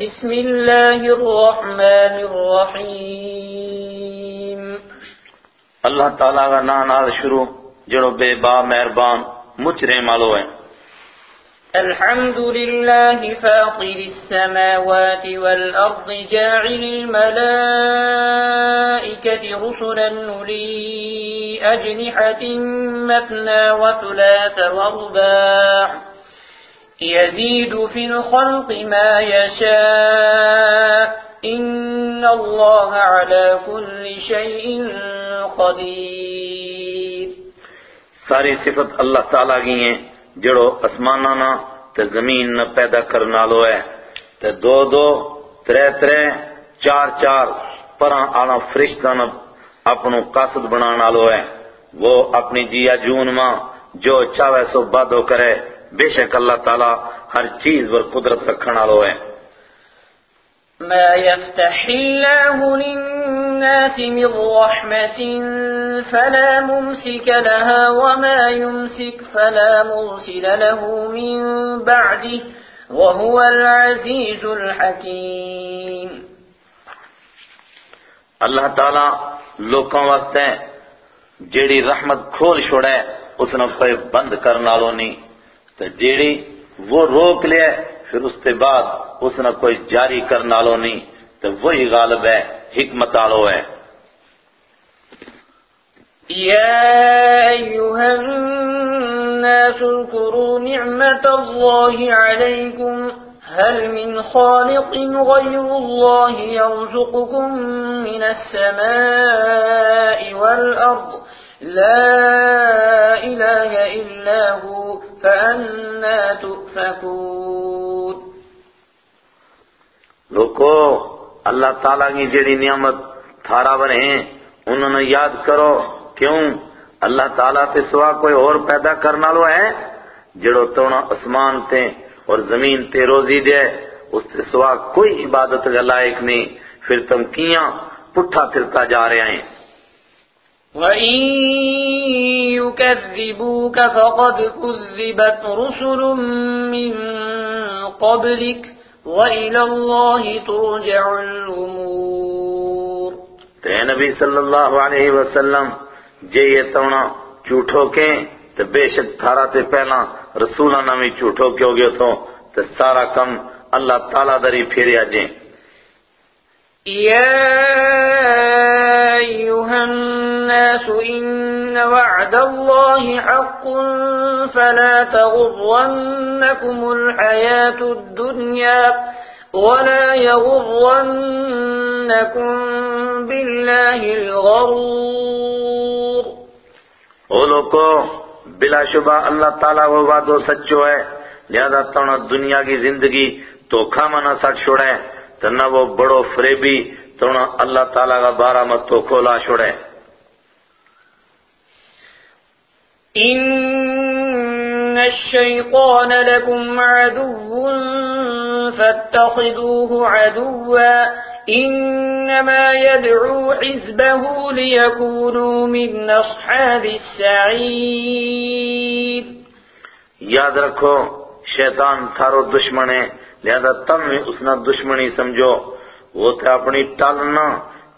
بسم الله الرحمن الرحيم. اللہ تعالیٰ کا نام نال شروع جڑو بے با مہربان مچرے مالو ہے۔ الحمد لله فاطر السماوات والأرض جاعل الملائكة رسلا لي أجنحة مثنى وثلاث ورباع. يزيد في الخلق ما يشاء. إن الله على كل شيء قدير. ساری صفت اللہ تعالیٰ کی ہیں، جڑو اسمانانا تے زمین نہ پیدا کرنا لو ہے۔ تے دو دو، ترے ترے، چار چار پران آنا فرشتہ نہ اپنو قاصد بنانا لو ہے۔ وہ اپنی جیا جون ماں جو چاہے سو بادو کرے۔ بے شک اللہ تعالیٰ ہر چیز پر قدرت رکھنا لو ہے۔ ما يفتح الله للناس من رحمة فلا ممسك لها وما يمسك فلا مرسل له من بعده وهو العزيز الحكيم۔ اللہ تعالیٰ لوکاں واسطے جیڑی رحمت کھول چھوڑے اس نے کوئی بند کرنا لو نہیں۔ تو جیڑی وہ روک لے پھر اس کے بعد اس نے کوئی جاری کرنا لو نہیں تو وہی غالب ہے، حکمت آلو ہے۔ يا أيها الناس اذكروا نعمة الله عليكم هل من خالق غير الله يرزقكم من السماء والأرض لا إله إلا هو فأنا تؤفكون لوکو، اللہ تعالیٰ کی جیڑی نعمت تھارا بنے ہیں، انہوں نے یاد کرو، کیوں؟ اللہ تعالیٰ تے سوا کوئی اور پیدا کرنا لو ہے؟ جڑو تونا اسمان تے اور زمین تے روزی دے، اس تے سوا کوئی عبادت کا لائق نہیں، پھر تم کیاں پٹھا پھرتا جا رہے ہیں؟ وَإِن يُكَذِّبُوكَ فَقَدْ كُذِّبَتْ رُسُلٌ مِّن قَبْلِكَ وَإِلَى اللَّهِ تُرْجَعُ الْأُمُورُ تے نبی صلی اللہ علیہ وسلم جے یہ تونا جھوٹو کے تے بے شک تھارا تے پہلا رسولانہ میں جھوٹو کے ہو گئے تو تے سارا کم اللہ تعالیٰ دری پھیریا جیں۔ يا أيها الناس إن وعد الله حق فلا تغرنكم الحياة الدنيا ولا يغرنكم بالله الغرور. او لوگو بلا شبہ اللہ تعالیٰ وہ وعدو سچو ہے، لہذا تونا دنیا کی زندگی تو کھاما سٹ چھوڑے تو نہ وہ بڑو فریبی تونا اللہ تعالیٰ کا بارہ مت تو کھولا چھوڑے إن الشيطان لكم عدو فاتخذوه عدوا إنما يدعو حزبه ليكونوا من أصحاب السعير یاد رکھو، شیطان تھارو دشمن ہے لہذا تم بھی اس نے دشمنی سمجھو۔ وہ تے اپنی ٹالنا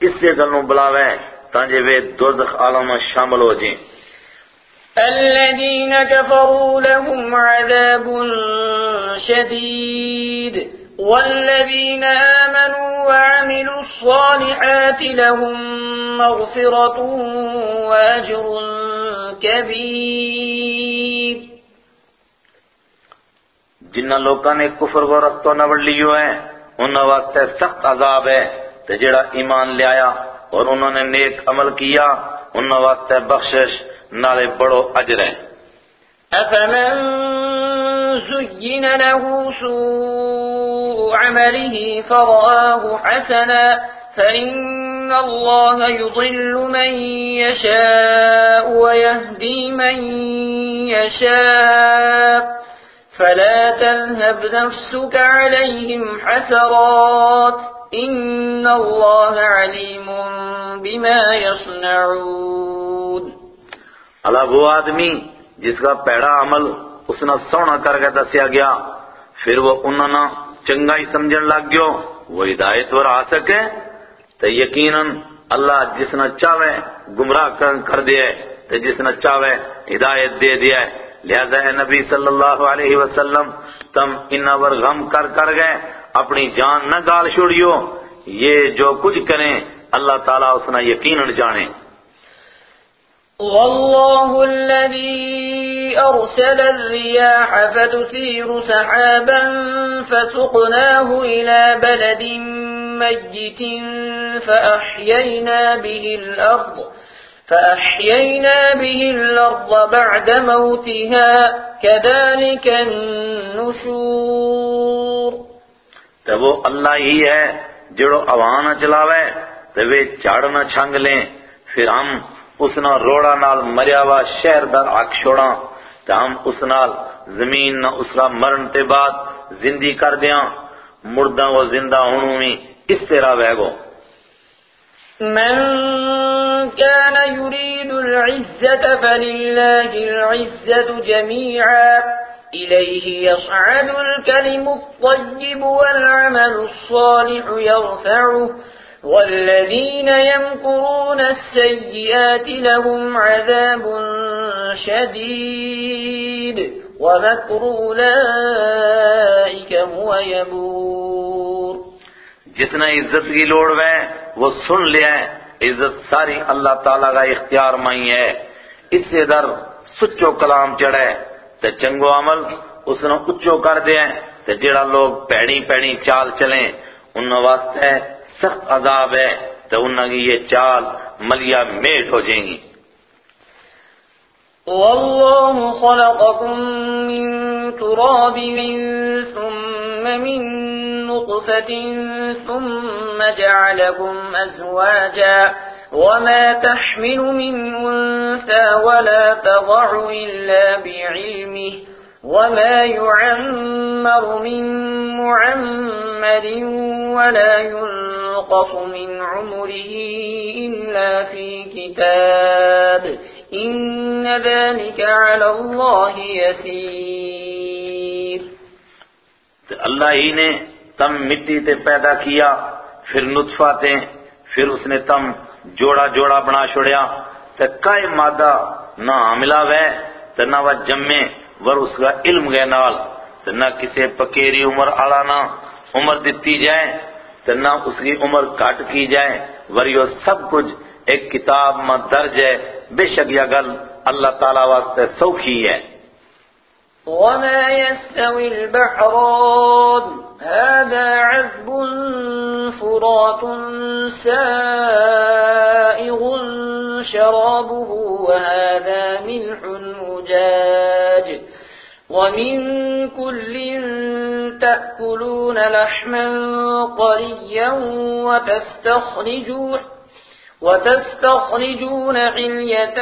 اس سے گلوں بلاوے تانجے وہ دوزخ عالم شامل ہو جائیں۔ الذين كفروا لهم عذاب شديد والذين آمنوا وعملوا الصالحات لهم مغفرة وأجر كبير. جنہ لوکاں نے کفر کو رستو نہ بڑھ لیو ہے انہاں واسطے سخت عذاب ہے، تے جڑا ایمان لے آیا اور انہوں نے نیک عمل کیا، انہاں واسطے بخشش نالے بڑو اجر ہے أفمن زين له سوء عمله فرآه حسنا فإن الله يضل من يشاء ويهدي من يشاء فلا تذهب نفسك عليهم حسرات إن الله عليم بما يصنعون اللہ وہ آدمی جس کا پیڑا عمل اس نے سونا کر کے دسیا گیا، پھر وہ انہوں نے چنگائی سمجھن لگ گیو، وہ ہدایت ور آ سکے۔ تو یقیناً اللہ جس نہ چاہے گمراہ کر دیا تو جس نہ چاہے ہدایت دے دیا ہے لہذا اے نبی صلی اللہ علیہ وسلم، تم ان غم کر کر گئے، اپنی جان نہ گال چھوڑیو۔ یہ جو کچھ کریں، اللہ تعالیٰ اس نے یقیناً جانے۔ والله الذي أرسل الرياح فتثير سحابا فسقناه إلى بلد ميت فأحيينا به الأرض فأحيينا به الأرض بعد موتها كذلك النشور. تو وہ اللہ ہی ہے جڑو اوانا چلاوے تو وہ چاڑنا چھنگ لیں پھر ہم اس نہ روڑا نال مریا وا شہر در آگ چھوڑا تے ہم اس نال زمین نہ اس کا مرن تے بعد زندی کر دیاں مردہ وہ زندہ ہونوں میں اس طرح ویگو من كان يريد العزة فلله العزة جميعا إليه يصعد الكلم الطيب والعمل الصالح يرفعه والذين يمكرون السيئات لهم عذاب شديد ومكر أولئك هو يبور جتنا عزت کی لوڑ ہے، وہ سن لیا ہے۔ عزت ساری اللہ تعالیٰ کا اختیار مائی ہے۔ اس سے در سچو کلام چڑھے۔ تے چنگو عمل اس نے اچو کر دیا تے جڑا لوگ پیڑی پیڑی چال چلیں ان واسطے سخت عذاب ہے تو انہوں کی یہ چال ملیا میٹ ہو جائیں گی۔ والله خلقكم من تراب ثم من نطفة ثم جعلكم أزواجا وما تحمل من أنثى ولا تضع إلا بعلمه۔ وما يعمر من معمر ولا ينقص من عمره إلا في كتاب إن ذلك على الله يسير اللہ ہی نے تم مٹی تے پیدا کیا، پھر نطفہ تے، پھر اس نے تم جوڑا جوڑا بنا چھوڑیا۔ تے کئی مادہ نہ حاملہ وے تے نہ وہ جمے۔ ور اس کا علم گئے نال، تے نہ کسے پکیری عمر آلانا عمر دیتی جائے، تے نہ اس کی عمر کٹ کی جائے۔ ور یہ سب کچھ ایک کتاب میں درج ہے، بے شک یہ گل اللہ تعالیٰ واسطے سوکھی ہے۔ وما يستوي البحران، هذا عذب فرات سائغ شرابه، وهذا ملح أجاج ومن كل تأكلون لحما قريا وتستخرجون وتستخرجون علية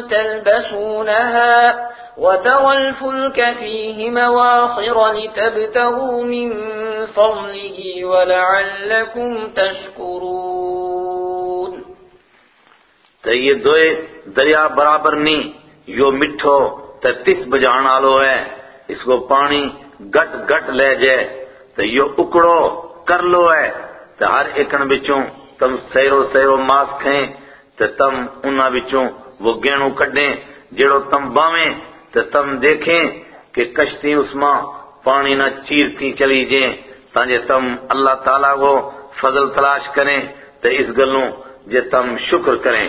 تلبسونها وترى الفلك فيه مواخر لتبتغوا من فضله ولعلكم تشكرون تو یہ دوئے دریا برابر نہیں یو مٹھو تو تس بجان آلو ہے، اس کو پانی گٹ گٹ لے جائے تو یو اکڑو، کر لو ہے۔ تو ہر ایکن بچوں تم سیرو سیرو ماس کھیں تو تم انہا بچوں وہ گینوں کڈیں جڑو تم باویں تو تم دیکھیں کہ کشتی اس ماں پانی نہ چیرتی چلی جائیں تاکہ تم اللہ تعالیٰ کو فضل تلاش کریں تو اس گلوں جے تم شکر کریں۔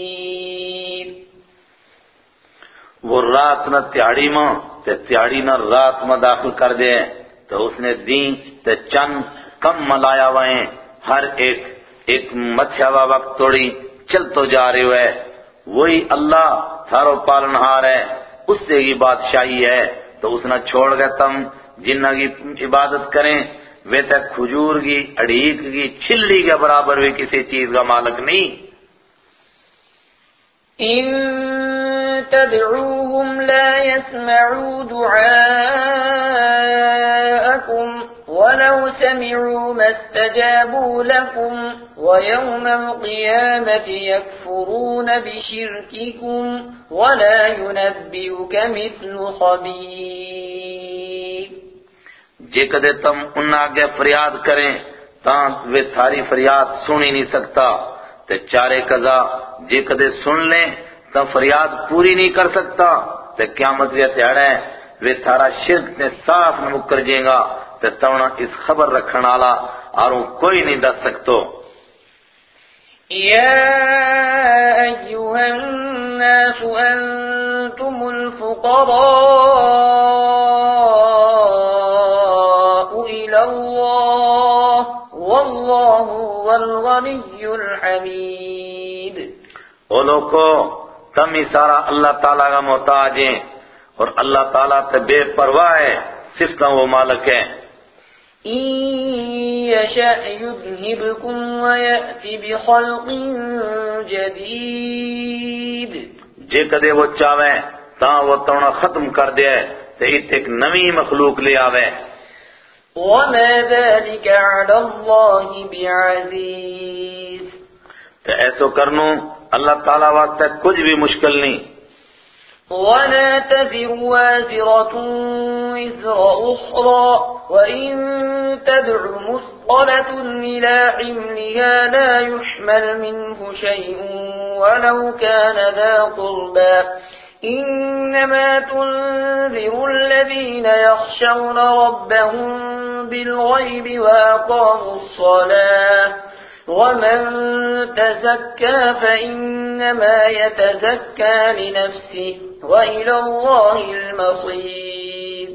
وہ رات نہ تیاڑی ماں، تے تیاڑی نہ رات میں داخل کر دے۔ تو اس نے دین تے چند کم ملایا ہوئے ہر ایک ایک متھیا وقت توڑی، چل تو جا رہے ہوئے۔ وہی اللہ تھارو پالنہار ہے۔ اس سے ہی بادشاہی ہے۔ تو اس نے چھوڑ گئے تم، جنہ کی عبادت کریں۔ وہ تے کھجور کی اڑیک کی، چھلی کے برابر بھی کسی چیز کا مالک نہیں۔ تدعوهم لا يسمعوا دعاءكم ولو سمعوا ما استجابوا لكم ويوم القيامة يكفرون بشرككم ولا ينبئك مثل خبير جے کدے تم انہاں آگے فریاد کریں، تاں وہ تھاری فریاد سن ہی نہیں سکتا تے چارے قضا جے کدے سن لیں تاں فریاد پوری نہیں کر سکتا تے قیامت یہ تیڑا ہے وہ تھارا شرک نے صاف نہ مکر جیں گا تے تونا اس خبر رکھن والا اور کوئی نہیں دس سکتو۔ يا أيها الناس أنتم الفقراء إلى الله والله هو الغني الحميد او لوگو تم ہی سارا اللہ تعالیٰ کا محتاج ہیں اور اللہ تعالیٰ تے بے پرواہ ہے صرف تو وہ مالک ہے إن يشأ يذهبكم ويأتي بخلق جديد جے کدے وہ چاہے تاں وہ تونا ختم کر دے تے ایک نوی مخلوق لے آوے وما ذلك على الله بعزيز تے ایسو کرنو اللہ تعالیٰ واسطے کچھ بھی مشکل نہیں ولا تزر وازرة وزر أخرى وإن تدع مثقلة إلى حملها لا يحمل منه شيء ولو كان ذا قربى. إنما تنذر الذين يخشون ربهم بالغيب وأقاموا الصلاة. ومن تزكى فإنما يتزكى لنفسه وإلى الله المصير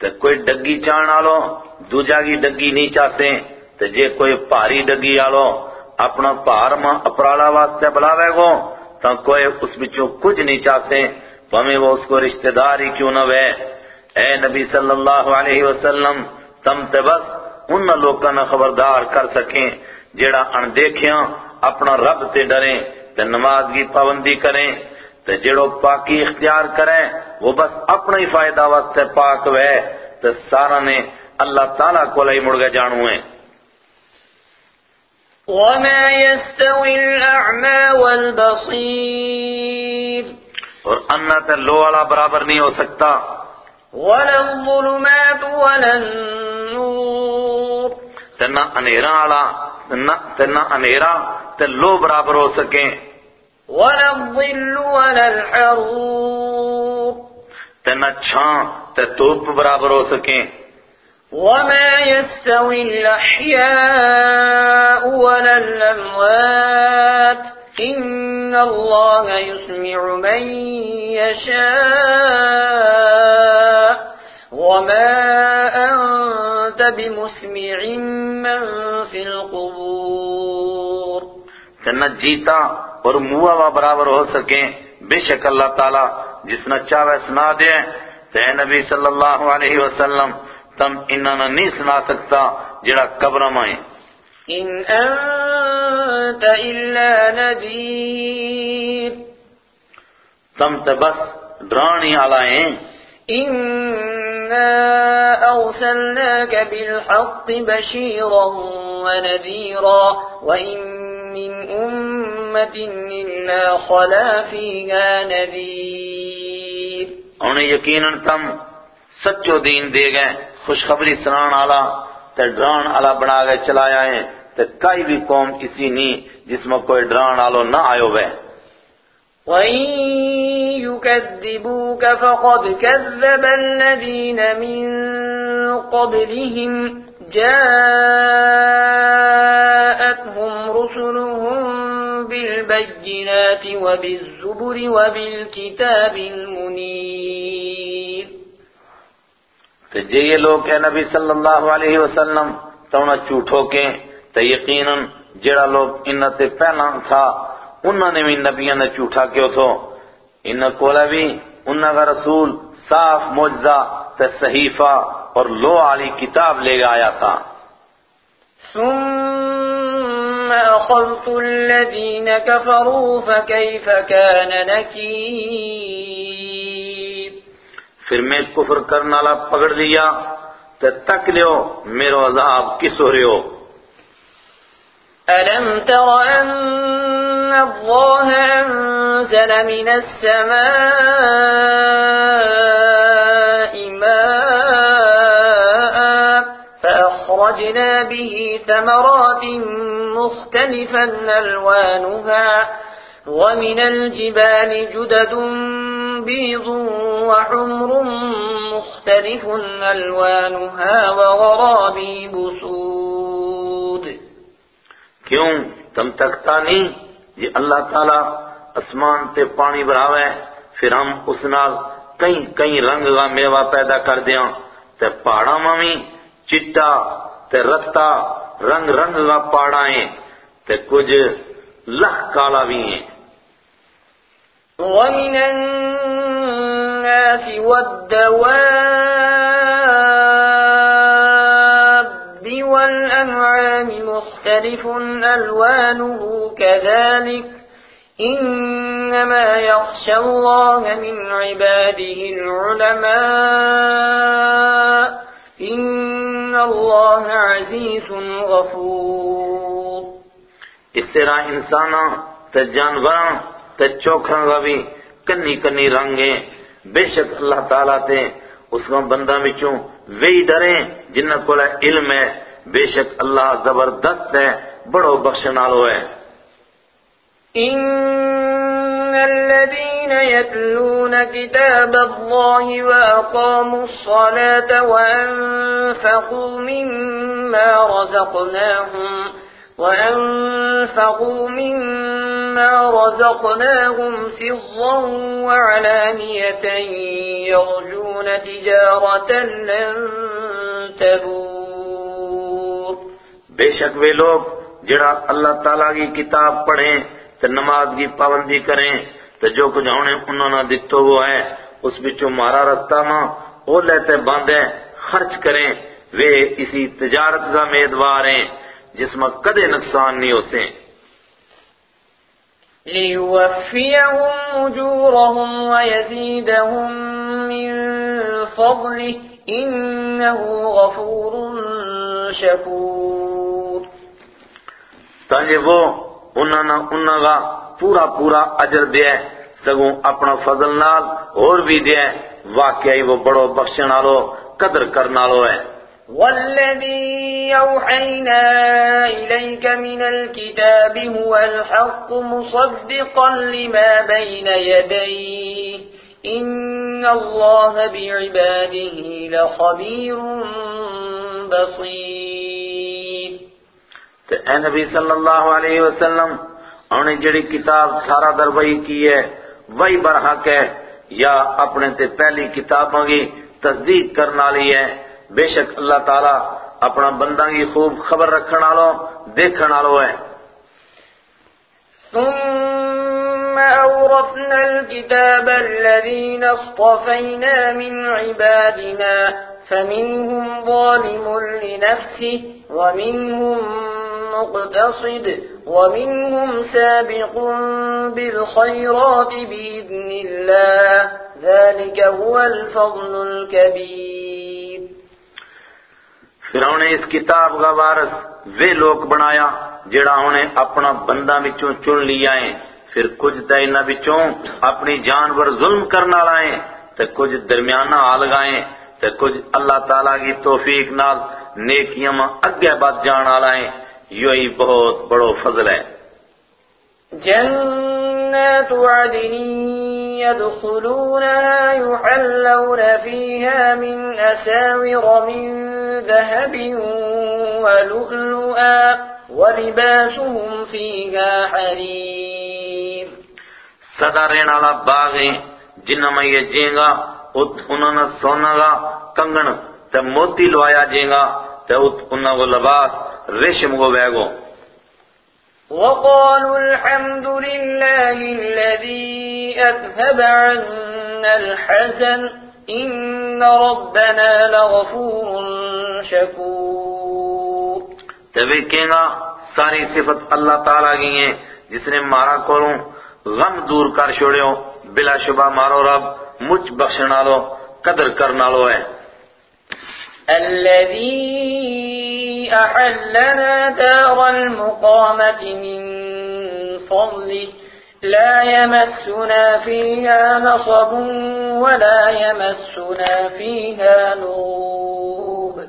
تے کوئی ڈگی چان آلو، دوجا کی ڈگی نہیں چاہتے، تے جے کوئی پاری ڈگی آلو، اپنا پار ماں اپرالا واسطے بلاوے گو تو کوئی اس بچوں کچھ نہیں چاہتے ہمیں وہ اس کو رشتہ دار ہی کیوں نہ وے؟ اے نبی صلی اللہ علیہ وسلم، تم تے بس ان لوکاں نہ خبردار کر سکیں جیڑا ان دیکھیاں اپنا رب تے ڈریں تے نماز کی پابندی کریں تے جڑو پاکی اختیار کریں وہ بس اپنا ہی فائدہ واسطے پاک وے تے سارا نے اللہ تعالیٰ کو لئی مڑ گئے جانو ہیں۔ وما يستوي الأعمى والبصير اور انا تے لو والا برابر نہیں ہو سکتا۔ ولا الظلمات ولا النور تنہ انیرہ آلا تنہ انیرہ تلو برابر ہو سکیں وَلَا الظِّلُّ وَلَا الْحَرُورِ۔ تنہ چھان تتوپ برابر ہو سکیں وَمَا يَسْتَوِي الْأَحْيَاءُ وَلَا الْأَمْوَاتِ إِنَّ اللَّهَ يُسْمِعُ مَنْ يَشَاءُ وَمَا بمسمع من في القبور. جیتا اور مووا برابر ہو سکیں بے شک اللہ تعالیٰ جس نہ چاہے سنا دے۔ تے نبی صلی اللہ علیہ وسلم تم انہاں نہ نہیں سنا سکتا جڑا قبر میں إن أنت إلا نذير تم تے بس ڈرانی آلا ہیں۔ إنا أرسلناك بالحق بشيرا ونذيرا وإن من أمة إلا خلا فيها نذير انہیں یقیناً تم سچو دین دے گئے، خوشخبری سنان آلا تے ڈران آلا بنا گئے چلایا ہے، تے کئی بھی قوم کسی نہیں جس میں کوئی ڈران آلو نہ آئو بے وإن يكذبوك فقد كذب الذين من قبلهم جاءتهم رسلهم بالبينات وبالزبر وبالكتاب المنير تے جے یہ لوگ ہے نبی صلی اللہ علیہ وسلم، تو انہیں جھوٹو کے تے یقیناً جڑا لوگ انہ تے پہلا تھا انہوں نے بھی نبیوں نے جھوٹا کیوں تھو انہ کولا بھی انہ کا رسول صاف معجزہ تے صحیفہ اور لو علی کتاب لے آیا تھا۔ ثم أخذت الذين كفروا فكيف كان نكير۔ پھر میں کفر کرنا لا پکڑ لیا تو تک لیو میرو عذاب کس ہو رہے ہو؟ ألم تر أن الله أنزل من السماء ماء فأخرجنا به ثمرات مختلفا ألوانها ومن الجبال جدد بيض وحمر مختلف ألوانها وغرابيب سود. کیوں؟ تم تکتا نہیں؟ جی اللہ تعالیٰ اسمان تے پانی بھراوے، پھر ہم اس نال کئی کئی رنگ کا میوہ پیدا کر دیاں۔ تے پہاڑاں مامی چٹا تے رتا رنگ رنگ کا پہاڑا ہیں تے کچھ لکھ کالا بھی ہیں۔ ومن الناس والدواب والأنعام مختلف ألوانه كذلك إنما يخشى الله من عباده العلماء إن الله عزيز غفور اس طرح انساناں تے جانوراں تے چوکھاں کا بھی کنی کنی رنگ ہیں بے شک اللہ تعالیٰ تے اس کا بندہ بچوں وہی ڈریں جنہ کو علم ہے بے شک اللہ زبردست ہے، بڑو بخشن آلو ہے۔ إن الذين يتلون كتاب الله وأقاموا الصلاة وأنفقوا مما رزقناهم وأنفقوا مما رزقناهم سرا وعلانية يرجون تجارة لن تبور بے شک وہ لوگ جڑا اللہ تعالیٰ کی کتاب پڑھیں تو نماز کی پابندی کریں تو جو کچھ انہیں انہوں نے دتو وہ ہے اس بچوں مارا رستہ ماں وہ لیتے باندھیں خرچ کریں۔ وہ اسی تجارت کا میدوار ہیں جس میں کدے نقصان نہیں ہوتے۔ ليوفيهم أجورهم ويزيدهم من فضله إنه غفور شكور۔ تانجے وہ انہاں نہ انہاں کا پورا پورا اجر دے سگوں اپنا فضل نال اور بھی دے واقعی وہ بڑو بخشن آلو قدر کرنا لو ہے۔ والذي أوحينا إليك من الكتاب هو الحق مصدقا لما بين يديه إن الله بعباده لخبير بصير تو اے نبی صلی اللہ علیہ وسلم انہیں جڑی کتاب سارا دربئی کی ہے، وہی برحق ہے، یا اپنے تے پہلی کتابوں کی تصدیق کرنا لی ہے۔ بے شک اللہ تعالیٰ اپنا بندہ کی خوب خبر رکھنا لو دیکھنا لو ہے۔ ثم أورثنا الكتاب الذين اصطفينا من عبادنا، فمنهم ظالم لنفسه، ومنهم مقتصد ومنهم سابق بالخيرات بإذن الله. ذلك هو الفضل الكبير. پھر نے اس کتاب کا وارث وہ لوگ بنایا جڑا انہیں اپنا بندہ بچوں چن لیا ہے۔ پھر کچھ تے انہاں بچوں اپنی جانور ظلم کرنا لائیں تے کچھ درمیانہ آ لگائیں تے کچھ اللہ تعالیٰ کی توفیق نال نیکیاں اگے بات جان آلائیں یوں ہی بہت بڑو فضل ہے۔ جنات عدن يدخلونها يحلون فيها من أساور من ذهب ولؤلؤا ولباسهم فيها حرير۔ سدا رہن والا باغ ہے جنہ میں یہ جیں گا انہوں نے سونا گا کنگن تے موتی لوایا جیں گا تے انہوں کو لباس ریشم کو بیگو۔ وقالوا الحمد لله الذي أذهب عنا الحزن إن ربنا لغفور شكور. تبھی کہیں گا ساری صفت اللہ تعالیٰ کی ہیں جس نے مارا کروں غم دور کر چھوڑیو بلا شبہ مارو رب مجھ بخشنا لو قدر کرنا لو ہے۔ الذي أحلنا دار المقامة من فضله. لا يمسنا فيها نصب ولا يمسنا فيها نوب.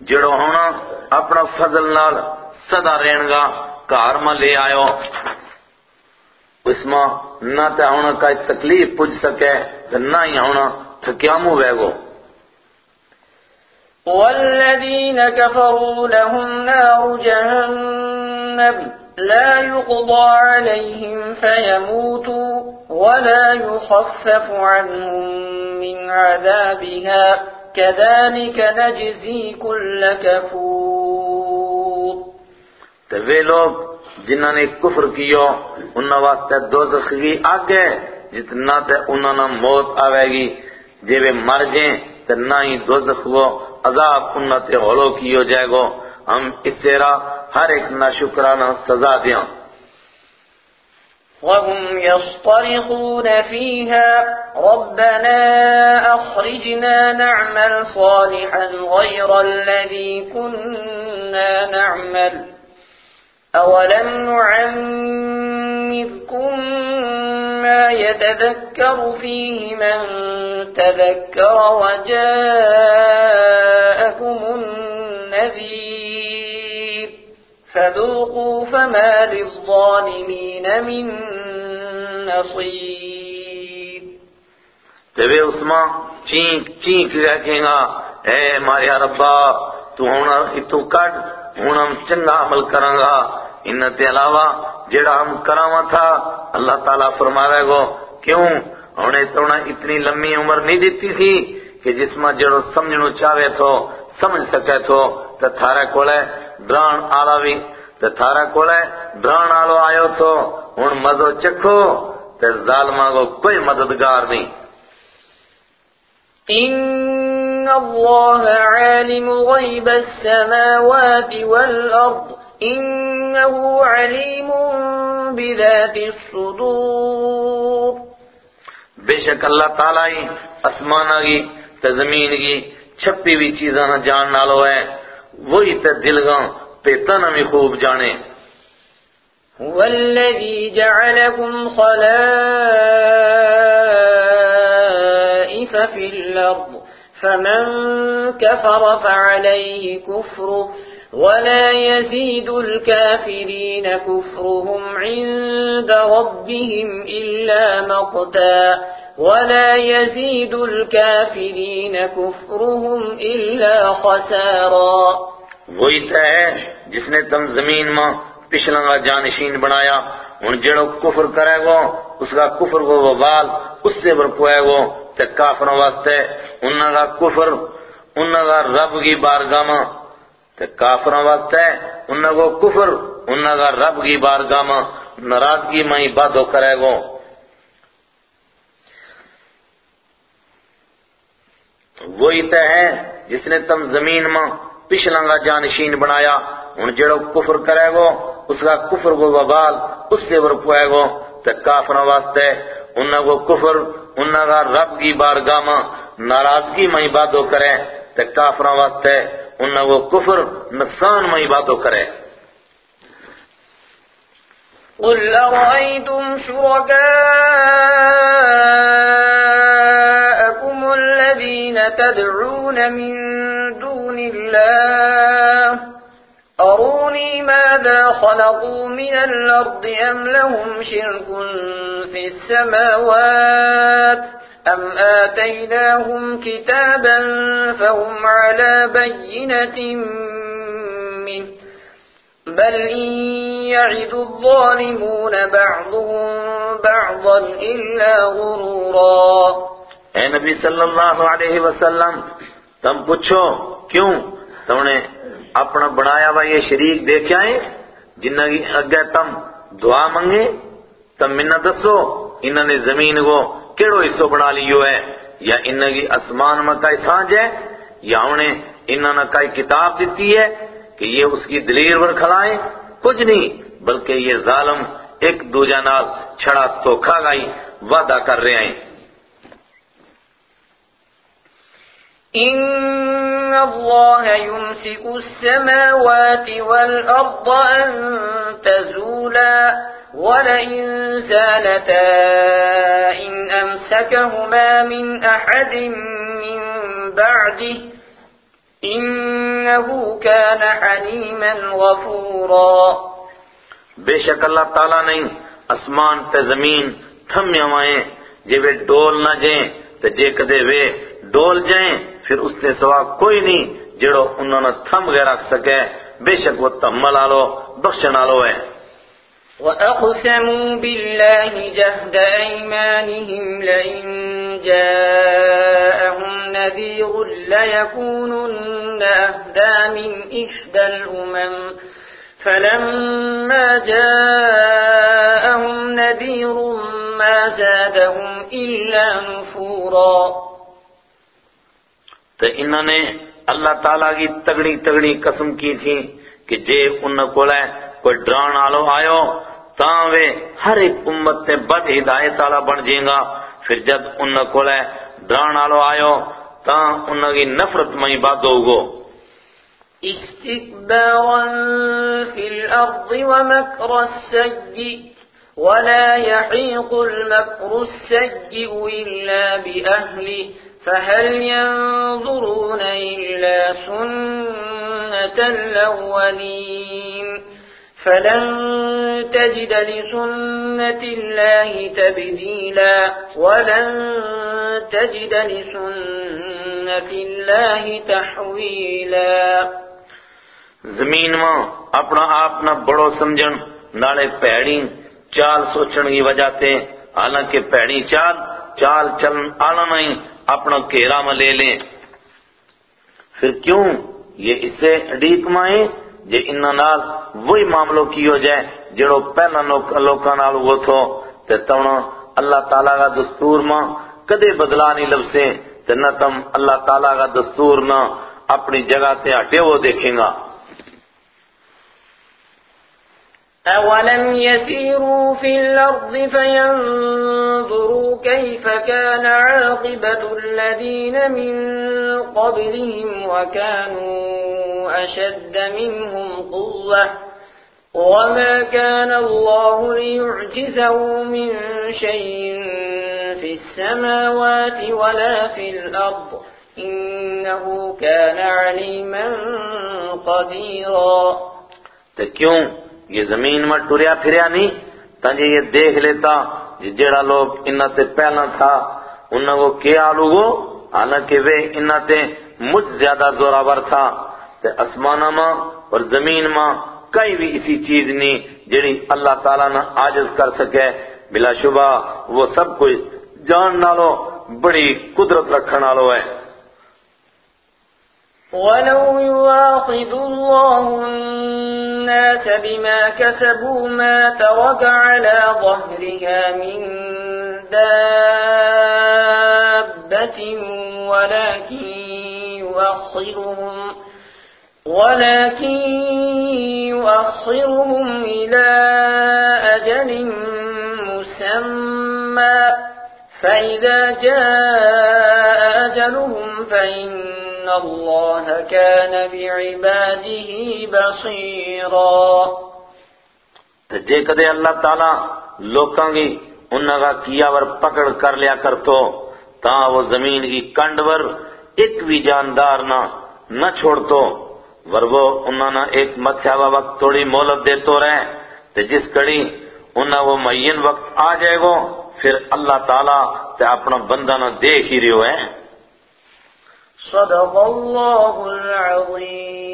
جڑو ہونا اپنا فضل نال صدا رہن گا، کار میں لے آئو اس میں نہ تے ہونا کا تکلیف پوچھ سکے، نہ ہی ہونا تھکیامو بے گو۔ والذين كفروا لهم نار جهنم لا يقضى عليهم فيموتوا ولا يخفف عنهم من عذابها كذلك نجزي كل كفور تے لوگ جنہوں نے کفر کیو انہوں واسطے دوزخ کی آگے جتنا تے انہوں نے موت آوے گی، جے وہ مر جائیں تے نہ ہی دوزخ وہ عذاب انہوں تے ہولو کیو جائے گو۔ ہم اس راہ ہر ایک ناشکرانہ سزا دیاں۔ وهم يصطرخون فيها۔ ربنا أخرجنا نعمل صالحا غير الذي كنا نعمل۔ أولم نعمذكم ما يتذكر فيه من تذكر وجاءكم النذير فذوقوا فما للظالمين من نصير تے وہ اس چینک چینک رکھیں گا اے ماریا ربا تو ہونا اتو کٹ ہونا چنگا عمل کریں گا ان تے علاوہ جڑا ہم کراوا تھا، اللہ تعالیٰ فرماوے گو، کیوں؟ انہیں تو اتنی لمبی عمر نہیں دیتی تھی کہ جس میں جڑو سمجھنو چاہے تھو، سمجھ سکے تھو، تے تھارے کولے ڈران آلا بھی تے تھارے کولے ڈران آلو آیو تھو۔ ہن مزو چکھو، تے ظالماں کو کوئی مددگار نہیں۔ إن الله عالم غيب السماوات والأرض إنه عليم بذات الصدور. بے شک اللہ تعالیٰ ہی اسمانہ کی تے زمین کی چھپی ہوئی چیزاں نہ جان نالو ہے۔ وہی تے دلگاں پیتن ہمیں خوب جانے۔ هو الذي جعلكم خلائف في الأرض فمن كفر فعليه كفره. ولا يزيد الكافرين كفرهم عند ربهم إلا مقتا ولا يزيد الكافرين كفرهم إلا خسارا وہی تے ہے جس نے تم زمین ماں پچھلا جانشین بنایا، ہن جڑو کفر کرے گو، اس کا کفر کو وبال اس سے برپوئے گو تے کافروں واسطے انہاں کا کفر، انہاں کا رب کی بارگاہ میں تے کافروں واسطے انہاں کو کفر، انہاں کا رب کی بارگاہ میں ناراضگی میں بادو کرے گو۔ وہی تے ہے جس نے تم زمین میں پچھلا کا جانشین بنایا، ہن جڑو کفر کرے گو، اس کا کفر کو وبال اس سے برپوئے گو۔ تے کافروں واسطے انہاں کو کفر، انہاں کا رب کی بارگاہ میں ناراضگی میں بادو کرے۔ تے کافروں واسطے انہاں کو کفر نقصان میں بادو کرے۔ قل أرأيتم شركاءكم الذين تدعون من دون الله؟ أروني ماذا خلقوا من الأرض أم لهم شرك في السماوات؟ أم آتيناهم كتابا فهم على بينة منه بل إن يعد الظالمون بعضهم بعضا إلا غرورا۔ اے نبی صلی اللہ علیہ وسلم، تم پوچھو کیوں؟ تم نے اپنا بنایا ہوا یہ شریک دیکھا ہے؟ جنہ کی اگے تم دعا منگے تم منہ دسو انہوں نے زمین کو کیڑو حصو بنا لیو ہے؟ یا انہاں کی اسمان میں کئی سانج ہے؟ یا انہیں انہاں نے کئی کتاب دیتی ہے کہ یہ اس کی دلیر ور کھلائیں؟ کچھ نہیں، بلکہ یہ ظالم ایک دوجہ نال چھڑا تو کھا گئی وعدہ کر رہے ہیں۔ إن الله يمسك السماوات والأرض أن تزولا۔ ولئن زالتا إن أمسكهما من أحد من بعده إنه كان حليما غفورا۔ بے شک اللہ تعالیٰ نہیں اسمان تے زمین تھم ہوئیں جے وے ڈول نہ جائیں، تے جے کدے وے ڈول جائیں، پھر اس نے سوا کوئی نہیں، جڑو انہوں نے تھم گئے رکھ سکے۔ بے شک وہ تمل آلو بخشن آلو ہے۔ وَأَقْسَمُوا بِاللَّهِ جَهْدَ أَيْمَانِهِمْ لَئِن جَاءَهُمْ نَذِيرٌ لَيَكُونُنَّ أَهْدَى مِنْ إِحْدَى الْأُمَمِ فَلَمَّا جَاءَهُمْ نَذِيرٌ مَا زَادَهُمْ إِلَّا نُفُورًا تو انہوں نے اللہ تعالیٰ کی تگڑی تگڑی قسم کی تھی کہ جے ان کو لے کوئی ڈران آلو آئو تاں وے ہر ایک امت تے بد ہدایت آلہ بن جائیں گا۔ پھر جب ان کو لے ڈران آلو آئو تاں ان کی نفرت میں بات ہوگو استكبارا في الأرض ومكر السيء، ولا يحيق المكر السيء إلا بأهله، فهل ينظرون إلا سنة الأولين؟ فلن تجد لسنة الله تبديلا ولن تجد لسنة الله تحويلا زمین میں اپنا آپ نہ بڑو سمجھن، نالے پیڑی چال سوچن کی وجہ تے۔ حالانکہ پیڑی چال چال چلن آنا نہیں اپنا کیرا میں لے لیں۔ پھر کیوں یہ اسے ڈیک مائیں؟ جے انہاں نال وہی معاملوں کی ہو جائے جڑو پہلا لوکاں نال وہ تھو، تے تونا اللہ تعالیٰ کا دستور ماں کدے بدلا نہیں لبسے، تے نہ تم اللہ تعالیٰ کا دستور نہ اپنی جگہ تے ہٹے وہ دیکھیں گا۔ أَوَلَمْ يَسِيرُوا فِي الْأَرْضِ فَيَنْظُرُوا كَيْفَ كَانَ عَاقِبَةُ الَّذِينَ مِنْ قَبْلِهِمْ وَكَانُوا أَشَدَّ مِنْهُمْ قُوَّةً وَمَا كَانَ اللَّهُ لِيُعْجِزَهُ مِنْ شَيْءٍ فِي السَّمَاوَاتِ وَلَا فِي الْأَرْضِ. إِنَّهُ كَانَ عَلِيمًا قَدِيرًا. تو یہ زمین میں ٹریا پھریا نہیں تنجھے یہ دیکھ لیتا جڑا لوگ انہ تے پہلا تھا انہ کو کیا آلو گو حالانکہ وہ انہ تے مجھ زیادہ زورآور تھا۔ تے اسمانہ ماں اور زمین ماں کئی بھی اسی چیز نہیں جڑی اللہ تعالیٰ نہ آجز کر سکے۔ بلا شبہ وہ سب کچھ جان نالو، بڑی قدرت رکھن نالو ہے۔ وَلَوْ يُوَاخِذُ اللَّهُ الناس بما كسبوا ما ترك على ظهرها من دابة ولكن يؤخرهم ولكن يؤخرهم إلى أجل مسمى فإذا جاء أجلهم فإن كان بعباده بصيرا جے کدے اللہ تعالیٰ لوکاں گی انہاں کا کیا ور پکڑ کر لیا کر تو تا وہ زمین کی کنڈ ور ایک بھی جاندار نہ نہ چھوڑ تو۔ ور انہوں نے ایک متھیاوا وقت تھوڑی مولت دے تو رہے تے جس کڑی انہوں وہ معین وقت آ جائے گو، پھر اللہ تعالیٰ تے اپنا بندہ نہ دیکھ ہی رہو ہے صدق اللہ العظیم۔